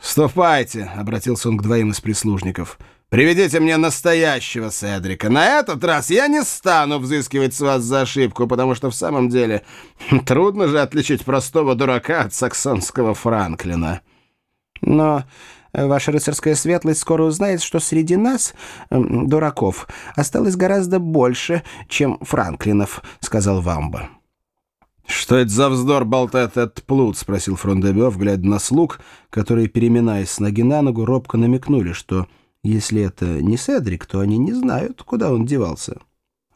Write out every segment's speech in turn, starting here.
«Ступайте», — обратился он к двоим из прислужников. «Приведите мне настоящего Седрика. На этот раз я не стану взыскивать с вас за ошибку, потому что в самом деле трудно же отличить простого дурака от саксонского Франклина». «Но ваша рыцарская светлость скоро узнает, что среди нас, дураков, осталось гораздо больше, чем Франклинов», — сказал Вамба. «Что это за вздор болтает этот плут?» — спросил Фрондебёв, глядя на слуг, которые, переминаясь с ноги на ногу, робко намекнули, что если это не Седрик, то они не знают, куда он девался.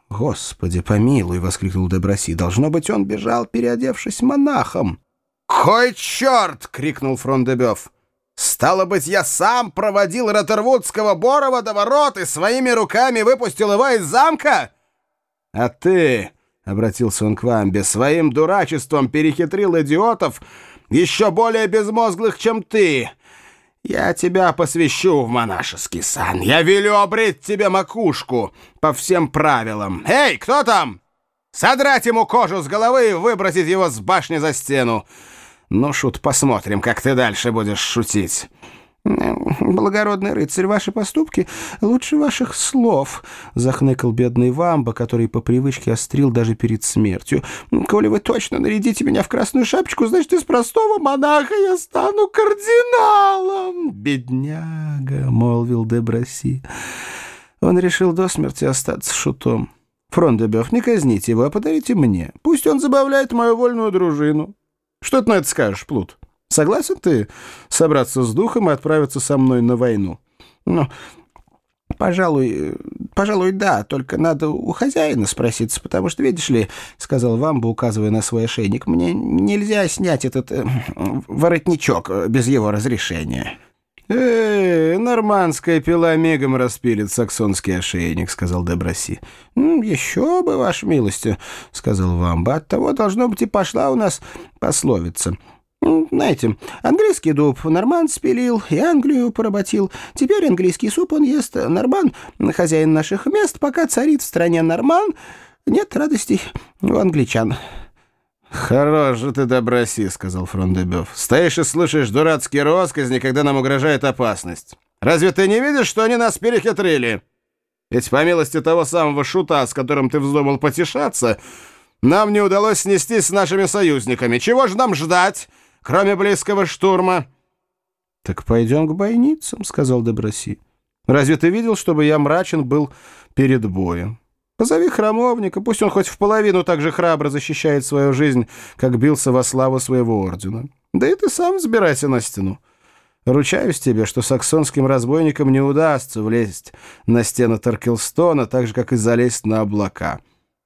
«Господи, помилуй!» — воскликнул Деброси. «Должно быть, он бежал, переодевшись монахом!» «Кой черт!» — крикнул Фрондебёв. «Стало быть, я сам проводил Ротервудского Борова до ворот и своими руками выпустил его из замка?» «А ты...» — обратился он к Вамбе, — «своим дурачеством перехитрил идиотов, еще более безмозглых, чем ты. Я тебя посвящу в монашеский сан. Я велю обрить тебе макушку по всем правилам. Эй, кто там? Содрать ему кожу с головы и выбросить его с башни за стену. Ну, Шут, посмотрим, как ты дальше будешь шутить». «Благородный рыцарь, ваши поступки лучше ваших слов», — захныкал бедный Вамба, который по привычке острил даже перед смертью. «Коли вы точно нарядите меня в красную шапочку, значит, из простого монаха я стану кардиналом». «Бедняга», — молвил Деброси. Он решил до смерти остаться шутом. «Фрондебёв, не казните его, а подарите мне. Пусть он забавляет мою вольную дружину». «Что ты на это скажешь, Плут?» Согласен ты собраться с духом и отправиться со мной на войну? Ну, пожалуй, пожалуй, да, только надо у хозяина спроситься, потому что, видишь ли, — сказал Вамба, указывая на свой ошейник, — мне нельзя снять этот э, воротничок без его разрешения. «Э, нормандская пила мигом распилит саксонский ошейник», — сказал Деброси. «Еще бы, ваша милость», — сказал Вамба. «Оттого, должно быть, и пошла у нас пословица». Знаете, английский дуб Норман спилил и Англию поработил. Теперь английский суп он ест. Норман, хозяин наших мест, пока царит в стране Норман, нет радостей у англичан». «Хорош же ты доброси», — сказал Фрондебёв. «Стоишь и слушаешь дурацкие росказни, когда нам угрожает опасность. Разве ты не видишь, что они нас перехитрили? Ведь по милости того самого шута, с которым ты вздумал потешаться, нам не удалось снестись с нашими союзниками. Чего же нам ждать?» Кроме близкого штурма». «Так пойдем к бойницам», — сказал Деброси. «Разве ты видел, чтобы я мрачен был перед боем? Позови храмовника, пусть он хоть в половину так же храбро защищает свою жизнь, как бился во славу своего ордена. Да и ты сам взбирайся на стену. Ручаюсь тебе, что саксонским разбойникам не удастся влезть на стену Таркелстона, так же, как и залезть на облака».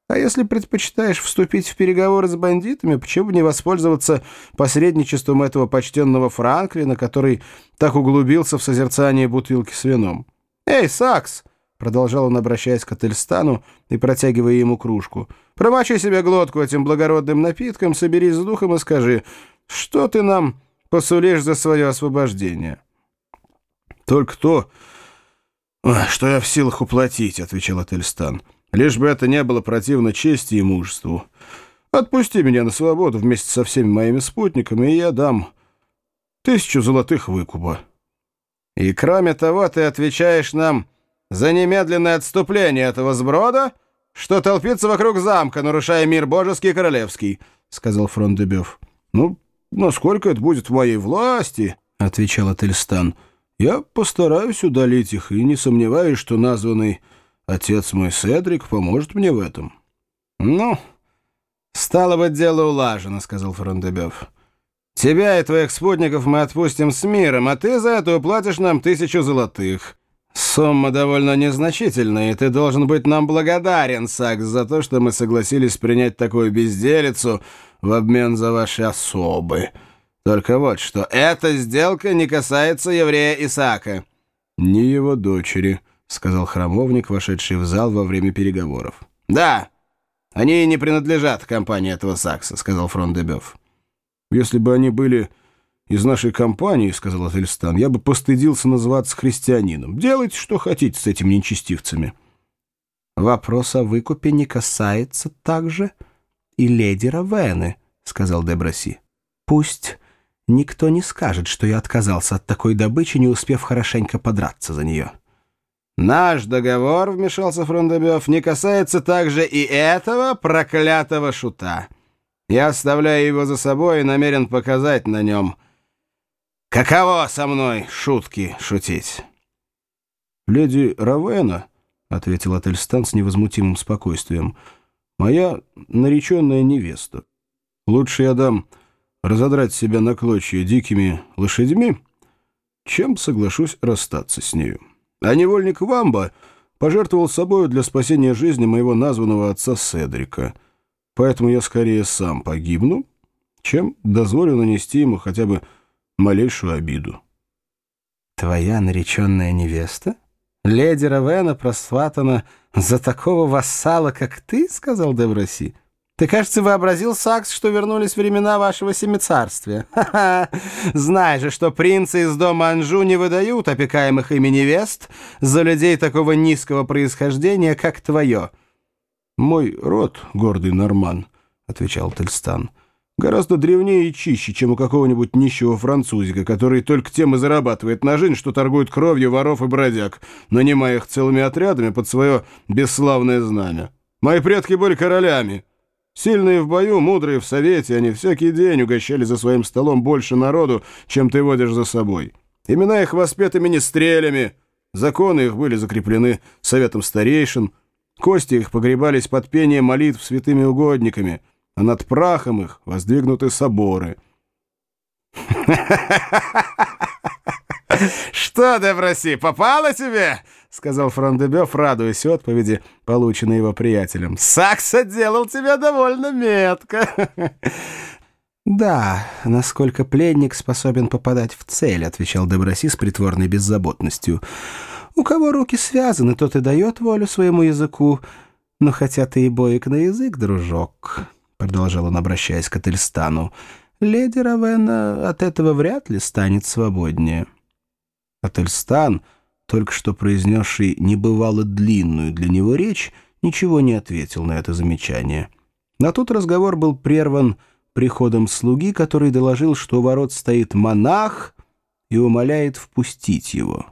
А если предпочитаешь вступить в переговоры с бандитами, почему бы не воспользоваться посредничеством этого почтенного Франклина, который так углубился в созерцание бутылки с вином? «Эй, Сакс!» — продолжал он, обращаясь к Ательстану и протягивая ему кружку. «Промочи себе глотку этим благородным напитком, соберись с духом и скажи, что ты нам посулишь за свое освобождение?» «Только то, что я в силах уплатить», — отвечал Ательстан. — Лишь бы это не было противно чести и мужеству. Отпусти меня на свободу вместе со всеми моими спутниками, и я дам тысячу золотых выкупа. И кроме того, ты отвечаешь нам за немедленное отступление этого сброда, что толпится вокруг замка, нарушая мир божеский и королевский, — сказал Фрондебёв. — Ну, насколько это будет в моей власти, — отвечал Ательстан, — я постараюсь удалить их и не сомневаюсь, что названный Отец мой Седрик поможет мне в этом». «Ну, стало быть, дело улажено», — сказал Фрондебёв. «Тебя и твоих спутников мы отпустим с миром, а ты за это уплатишь нам тысячу золотых. Сумма довольно незначительная, и ты должен быть нам благодарен, Сакс, за то, что мы согласились принять такую безделицу в обмен за ваши особы. Только вот что, эта сделка не касается еврея Исаака». «Ни его дочери», — сказал храмовник, вошедший в зал во время переговоров. «Да, они не принадлежат компании этого Сакса», — сказал Фрондебёв. «Если бы они были из нашей компании, — сказал Ательстан, — я бы постыдился называться христианином. Делайте, что хотите с этими нечестивцами». «Вопрос о выкупе не касается также и леди Равены», — сказал Деброси. «Пусть никто не скажет, что я отказался от такой добычи, не успев хорошенько подраться за нее». «Наш договор, — вмешался Фрондебёв, — не касается также и этого проклятого шута. Я оставляю его за собой и намерен показать на нем, каково со мной шутки шутить». «Леди Равена, — ответил Ательстан с невозмутимым спокойствием, — моя нареченная невеста. Лучше я дам разодрать себя на клочья дикими лошадьми, чем соглашусь расстаться с нею. А невольник Вамба пожертвовал собою для спасения жизни моего названного отца Седрика, поэтому я скорее сам погибну, чем дозволю нанести ему хотя бы малейшую обиду. «Твоя нареченная невеста?» «Леди Равена просватана за такого вассала, как ты?» — сказал Деброси. «Ты, кажется, вообразил, Сакс, что вернулись времена вашего семицарствия. Ха-ха! Знай же, что принцы из дома Анжу не выдают опекаемых ими невест за людей такого низкого происхождения, как твое». «Мой род, гордый Норман», — отвечал Тельстан, — Гораздо древнее и чище, чем у какого-нибудь нищего французика, который только тем и зарабатывает на жизнь, что торгует кровью воров и бродяг, нанимая их целыми отрядами под свое бесславное знамя. Мои предки были королями. Сильные в бою, мудрые в совете, они всякий день угощали за своим столом больше народу, чем ты водишь за собой. Имена их воспеты министрелями, законы их были закреплены советом старейшин, кости их погребались под пение молитв святыми угодниками — а над прахом их воздвигнуты соборы. «Что, Деброси, попало тебе?» — сказал Франдебёв, радуясь отповеди, полученной его приятелем. «Сакс отделал тебя довольно метко». «Да, насколько пленник способен попадать в цель», — отвечал Деброси с притворной беззаботностью. «У кого руки связаны, тот и дает волю своему языку. Но хотя ты и боек на язык, дружок» продолжал он, обращаясь к Ательстану, леди Равена от этого вряд ли станет свободнее. Ательстан, только что произнесший небывало длинную для него речь, ничего не ответил на это замечание. На тот разговор был прерван приходом слуги, который доложил, что у ворот стоит монах и умоляет впустить его.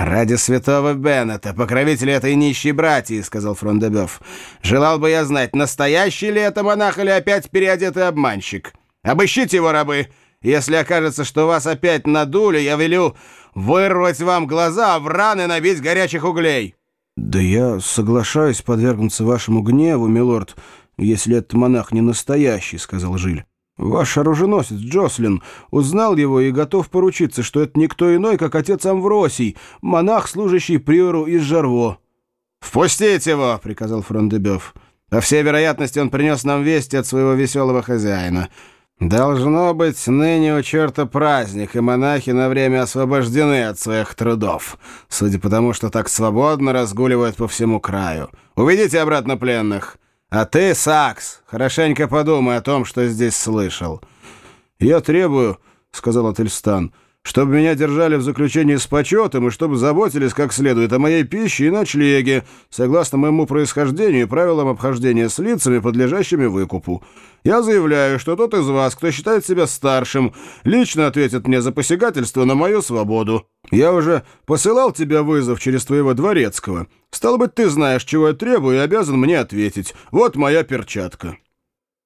«Ради святого Беннета, покровителя этой нищей братьи», — сказал Фрондебёв. «Желал бы я знать, настоящий ли это монах или опять переодетый обманщик. Обыщите его, рабы. Если окажется, что вас опять надули, я велю вырвать вам глаза, в раны набить горячих углей». «Да я соглашаюсь подвергнуться вашему гневу, милорд, если этот монах не настоящий», — сказал Жиль. Ваш оруженосец Джослин узнал его и готов поручиться, что это никто иной, как отец Амвросий, монах, служащий приору из Жарво. «Впустите его!» — приказал Фрондебёв. «По всей вероятности, он принес нам вести от своего веселого хозяина. Должно быть, ныне у черта праздник, и монахи на время освобождены от своих трудов, судя по тому, что так свободно разгуливают по всему краю. Уведите обратно пленных!» А ты, Сакс, хорошенько подумай о том, что здесь слышал. Я требую, — сказал Ательстан, — чтобы меня держали в заключении с почетом и чтобы заботились как следует о моей пище и ночлеге, согласно моему происхождению и правилам обхождения с лицами, подлежащими выкупу. Я заявляю, что тот из вас, кто считает себя старшим, лично ответит мне за посягательство на мою свободу. Я уже посылал тебя вызов через твоего дворецкого. Стало быть, ты знаешь, чего я требую, и обязан мне ответить. Вот моя перчатка».